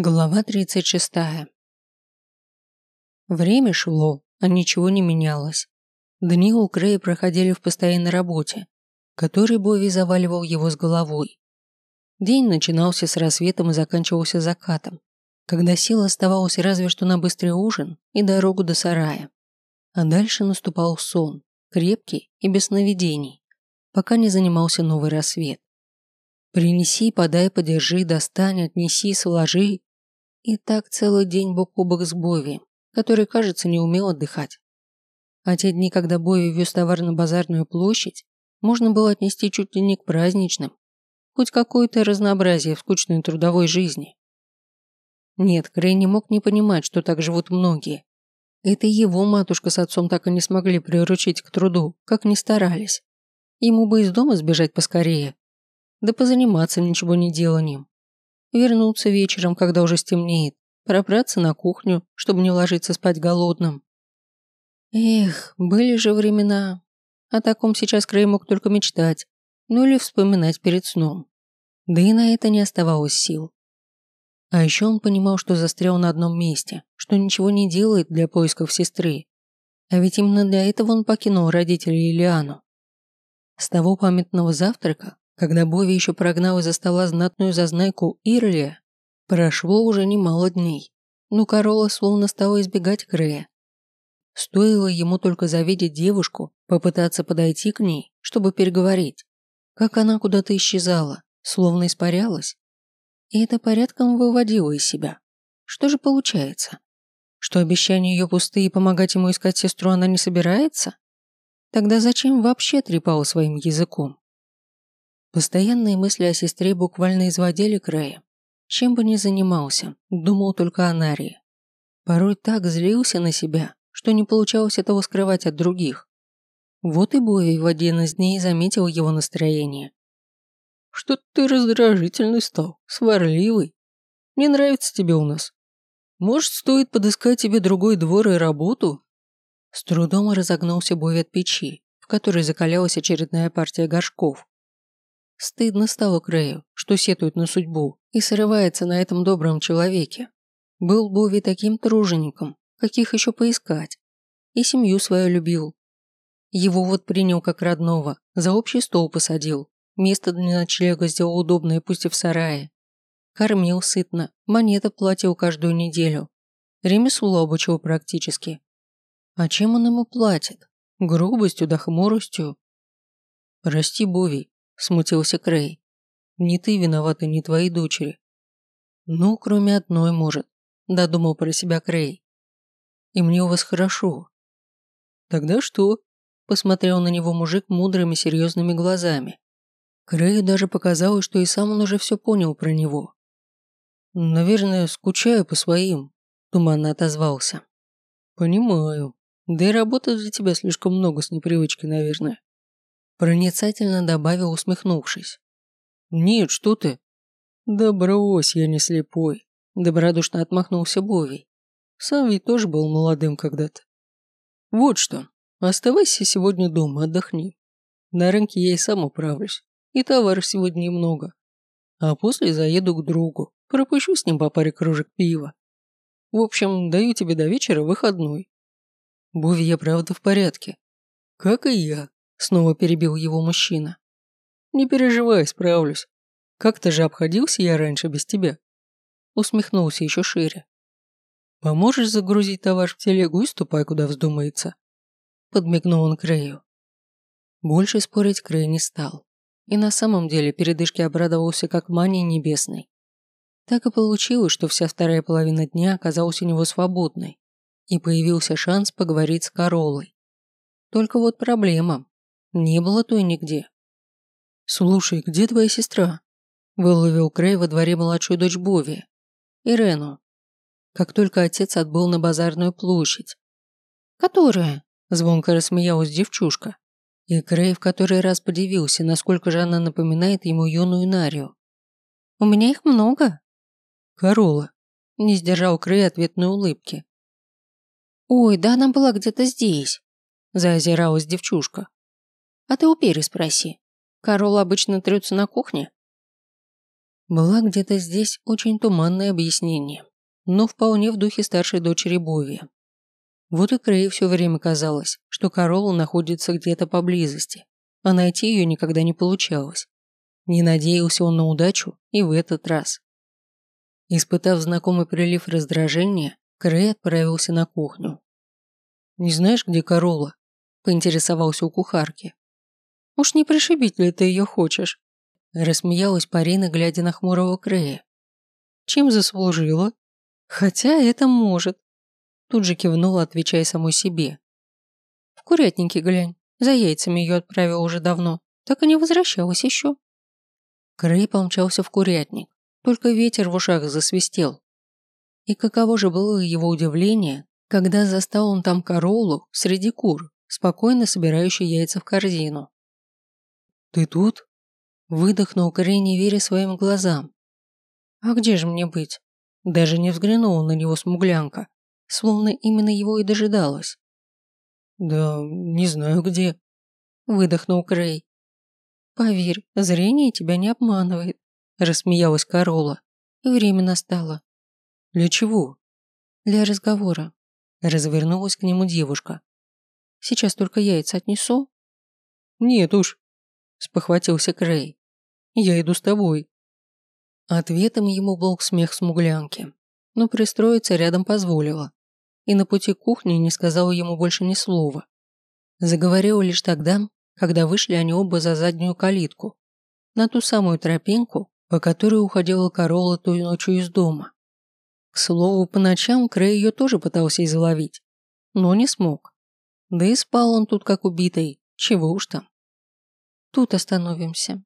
Глава 36. Время шло, а ничего не менялось. Дни у Крэя проходили в постоянной работе, который Бови заваливал его с головой. День начинался с рассветом и заканчивался закатом, когда сил оставалось разве что на быстрый ужин и дорогу до сарая. А дальше наступал сон, крепкий и без сновидений, пока не занимался новый рассвет. Принеси, подай, подержи, достань, отнеси, сложи и так целый день бок о бок с Бови, который, кажется, не умел отдыхать. А те дни, когда Бови вез товар на базарную площадь, можно было отнести чуть ли не к праздничным. Хоть какое-то разнообразие в скучной трудовой жизни. Нет, Крей не мог не понимать, что так живут многие. Это его матушка с отцом так и не смогли приручить к труду, как ни старались. Ему бы из дома сбежать поскорее. Да позаниматься ничего не деланием вернуться вечером, когда уже стемнеет, пробраться на кухню, чтобы не ложиться спать голодным. Эх, были же времена. О таком сейчас Крей мог только мечтать, ну или вспоминать перед сном. Да и на это не оставалось сил. А еще он понимал, что застрял на одном месте, что ничего не делает для поисков сестры. А ведь именно для этого он покинул родителей Ильяну. С того памятного завтрака когда Бови еще прогнал из-за стола знатную зазнайку Ирлия, прошло уже немало дней, но Корола словно стала избегать Грея. Стоило ему только завидеть девушку, попытаться подойти к ней, чтобы переговорить, как она куда-то исчезала, словно испарялась. И это порядком выводило из себя. Что же получается? Что обещания ее пустые помогать ему искать сестру она не собирается? Тогда зачем вообще трепал своим языком? Постоянные мысли о сестре буквально изводили края. Чем бы ни занимался, думал только о Нарии. Порой так злился на себя, что не получалось этого скрывать от других. Вот и Бови в один из дней заметил его настроение. «Что ты раздражительный стал, сварливый. Не нравится тебе у нас. Может, стоит подыскать тебе другой двор и работу?» С трудом разогнулся Бови от печи, в которой закалялась очередная партия горшков. Стыдно стало Крею, что сетует на судьбу и срывается на этом добром человеке. Был Бови таким тружеником, каких еще поискать. И семью свою любил. Его вот принял как родного, за общий стол посадил, место для ночлега сделал удобное, пусть и в сарае. Кормил сытно, монеты платил каждую неделю. Ремесло обучил практически. А чем он ему платит? Грубостью да хмуростью? Расти, Бови, смутился Крей. Не ты виновата, не твои дочери. Ну, кроме одной, может, додумал про себя Крей. И мне у вас хорошо. Тогда что? Посмотрел на него мужик мудрыми серьезными глазами. Крею даже показалось, что и сам он уже все понял про него. «Наверное, скучаю по своим», – туманно отозвался. «Понимаю. Да и работы для тебя слишком много с непривычки, наверное. Проницательно добавил, усмехнувшись. «Нет, что ты?» «Да брось, я не слепой», – добродушно отмахнулся Бовий. «Сам ведь тоже был молодым когда-то. Вот что, оставайся сегодня дома, отдохни. На рынке я и сам управлюсь, и товаров сегодня немного. А после заеду к другу, пропущу с ним по паре кружек пива. В общем, даю тебе до вечера выходной. Бови, я правда в порядке. Как и я. Снова перебил его мужчина. Не переживай, справлюсь. Как-то же обходился я раньше без тебя. Усмехнулся еще шире. Поможешь загрузить товар в телегу и ступай, куда вздумается. Подмигнул он Крею. Больше спорить Крей не стал. И на самом деле передышке обрадовался как мании небесной. Так и получилось, что вся вторая половина дня оказалась у него свободной, и появился шанс поговорить с Королой. Только вот проблема. Не было той нигде. «Слушай, где твоя сестра?» Выловил Крей во дворе младшую дочь Бови, Ирену. Как только отец отбыл на базарную площадь. «Которая?» – звонко рассмеялась девчушка. И Крей в который раз подивился, насколько же она напоминает ему юную Нарию. «У меня их много». «Корола», – не сдержал Крей ответной улыбки. «Ой, да она была где-то здесь», – заозиралась девчушка. А ты у Пери спроси. Карол обычно трется на кухне. Была где-то здесь очень туманное объяснение, но вполне в духе старшей дочери Бови. Вот и Крей все время казалось, что Корола находится где-то поблизости, а найти ее никогда не получалось. Не надеялся он на удачу и в этот раз. Испытав знакомый прилив раздражения, Крей отправился на кухню. «Не знаешь, где Корола?» – поинтересовался у кухарки. «Уж не пришибить ли ты ее хочешь?» – рассмеялась Парина, глядя на хмурого Крея. «Чем заслужила?» «Хотя это может», – тут же кивнула, отвечая самой себе. «В курятнике глянь, за яйцами ее отправила уже давно, так и не возвращалась еще». Крей помчался в курятник, только ветер в ушах засвистел. И каково же было его удивление, когда застал он там королу среди кур, спокойно собирающий яйца в корзину. «Ты тут?» – выдохнул Крей, не веря своим глазам. «А где же мне быть?» Даже не взглянула на него смуглянка, словно именно его и дожидалась. «Да не знаю где», – выдохнул Крей. «Поверь, зрение тебя не обманывает», – рассмеялась Корола. «И время настало». «Для чего?» «Для разговора», – развернулась к нему девушка. «Сейчас только яйца отнесу». «Нет уж», – спохватился Крей. «Я иду с тобой». Ответом ему был смех смуглянки, но пристроиться рядом позволила. И на пути к кухне не сказала ему больше ни слова. Заговорила лишь тогда, когда вышли они оба за заднюю калитку, на ту самую тропинку, по которой уходила Корола той ночью из дома. К слову, по ночам Крей ее тоже пытался изловить, но не смог. Да и спал он тут как убитый, чего уж там. Тут остановимся.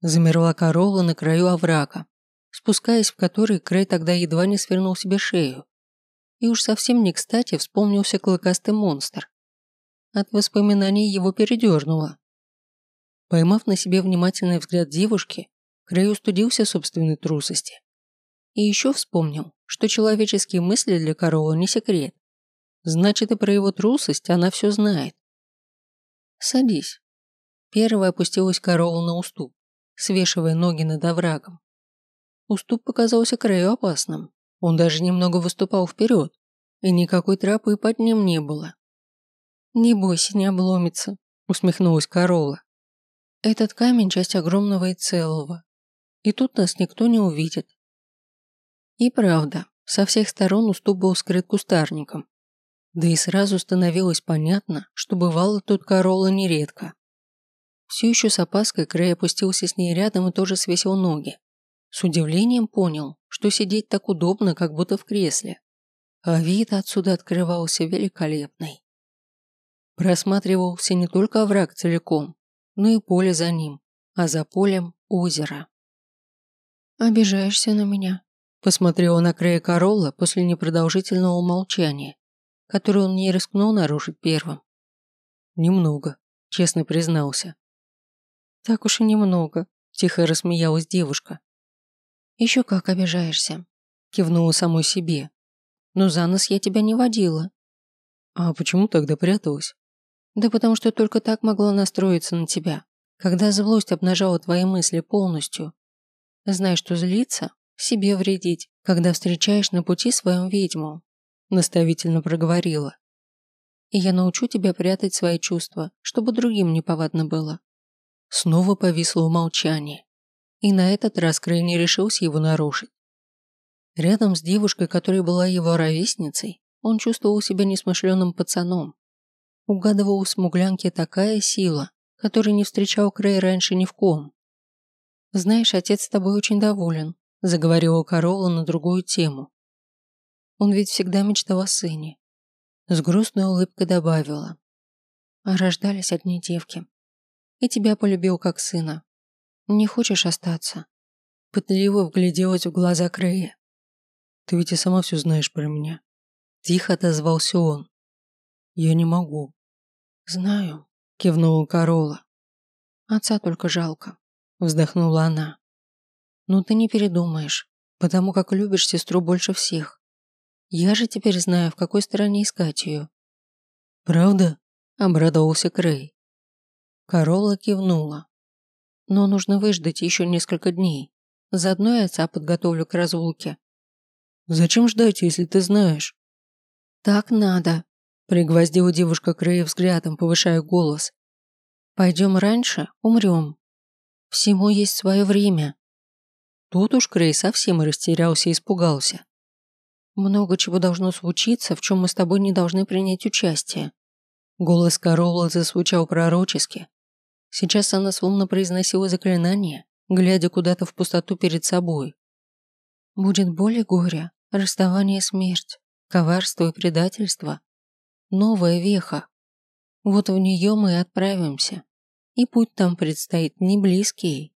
Замерла Корола на краю оврага, спускаясь в который Крей тогда едва не свернул себе шею. И уж совсем не кстати вспомнился клыкастый монстр, от воспоминаний его передернуло. Поймав на себе внимательный взгляд девушки, Крей устудился собственной трусости. И еще вспомнил, что человеческие мысли для коровы не секрет. Значит, и про его трусость она все знает. «Садись». Первая опустилась корова на уступ, свешивая ноги над оврагом. Уступ показался Крею опасным. Он даже немного выступал вперед, и никакой тропы под ним не было. «Не бойся, не обломится», – усмехнулась Корола. «Этот камень – часть огромного и целого, и тут нас никто не увидит». И правда, со всех сторон уступ был скрыт кустарником. Да и сразу становилось понятно, что бывало тут Корола нередко. Все еще с опаской Крей опустился с ней рядом и тоже свесил ноги. С удивлением понял, что сидеть так удобно, как будто в кресле. А вид отсюда открывался великолепный. Просматривался не только овраг целиком, но и поле за ним, а за полем – озеро. «Обижаешься на меня?» Посмотрела на Крея Королла после непродолжительного молчания, которое он не рискнул нарушить первым. «Немного», – честно признался. «Так уж и немного», – тихо рассмеялась девушка. «Еще как обижаешься», – кивнула самой себе. «Но за нос я тебя не водила». «А почему тогда пряталась?» Да потому что только так могла настроиться на тебя, когда злость обнажала твои мысли полностью. Знай, что злиться – себе вредить, когда встречаешь на пути свою ведьму, наставительно проговорила. И я научу тебя прятать свои чувства, чтобы другим не повадно было. Снова повисло умолчание. И на этот раз Крей не решился его нарушить. Рядом с девушкой, которая была его ровесницей, он чувствовал себя несмышленым пацаном, угадывал у смуглянки такая сила, которой не встречал Крей раньше ни в ком. «Знаешь, отец с тобой очень доволен», – заговорила Корола на другую тему. «Он ведь всегда мечтал о сыне». С грустной улыбкой добавила. «А рождались одни девки. И тебя полюбил как сына. Не хочешь остаться?» Пытливо вгляделась в глаза Крея. «Ты ведь и сама все знаешь про меня». Тихо отозвался он. «Я не могу. «Знаю», – кивнула Корола. «Отца только жалко», – вздохнула она. «Ну ты не передумаешь, потому как любишь сестру больше всех. Я же теперь знаю, в какой стороне искать ее». «Правда?» – обрадовался Крей. Корола кивнула. «Но нужно выждать еще несколько дней. Заодно и отца подготовлю к разлуке. Зачем ждать, если ты знаешь? Так надо, пригвоздила девушка к Рэе взглядом, повышая голос. Пойдем раньше, умрем. Всему есть свое время. Тут уж Крей совсем растерялся и испугался. Много чего должно случиться, в чем мы с тобой не должны принять участие. Голос Корола зазвучал пророчески. Сейчас она словно произносила заклинание, глядя куда-то в пустоту перед собой. Будет боль и горе, расставание смерть, коварство и предательство. Новая веха. Вот в нее мы и отправимся. И путь там предстоит не близкий.